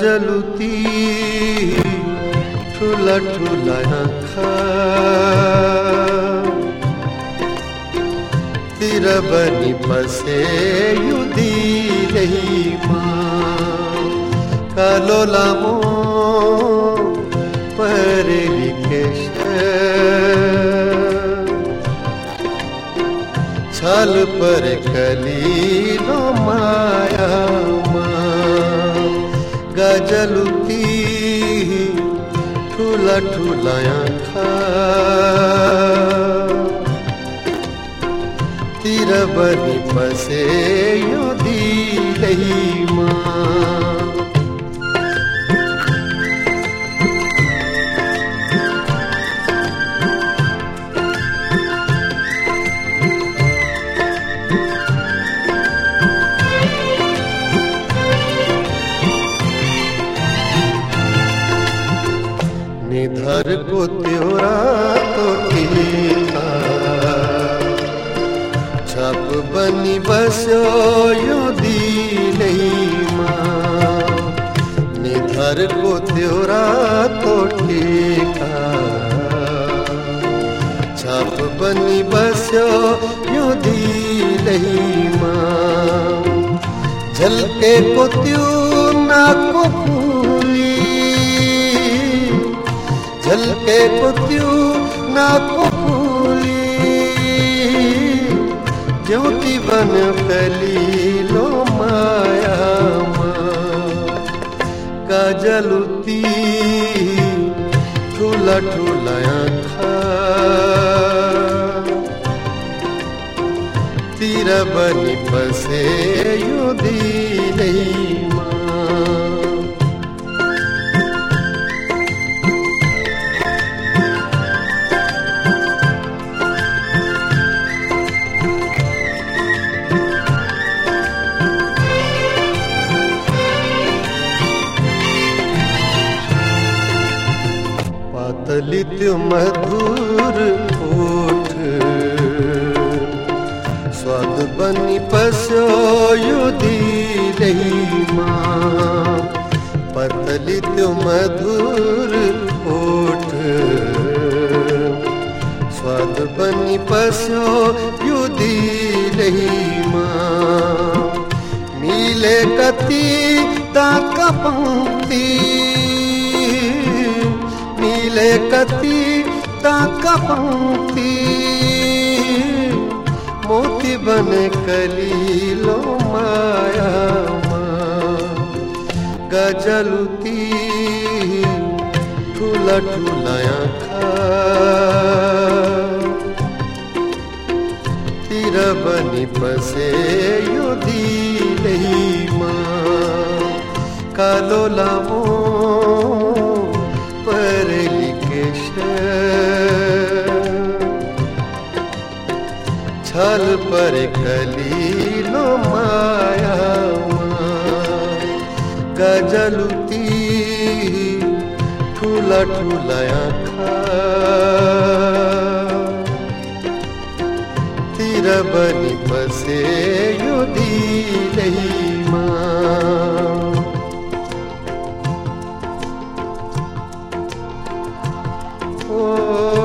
गाजलुती ठुला ठुला आँखा। तिर बनी बसे युदी रहीमा कालो लामो परे लिखेश छल पर कलीलो माया। गजलुती ठूला ठूला आँखा। तिर बनी पसे यो दी रही को त्योरा तो छप बनी बसो यो दिलैमा निधर को त्योरा तो टीका छप बनी बसो यो दिलैमा झलके को त्यो ना को झलके पुत्यू ना ज्योति बन फैली लो माया काजलुती ठूला ठूला आँखा। तीर बनी बसे पातलित मधुर ओठ स्वाद बनी पसो युदी माँ। पतलित मधुर ओठ स्वाद बनी युदी माँ। मिले कति ताका पंक्ति मिले कति ताका मोती बन कलीलो माया गजलती ठूला ठूला तिर बनी बसे यो दिलैमा कालो लामो छल पर खली लो माया गजलुती ठूला ठूला तिर बनी बसे युदी दी माँ। ओ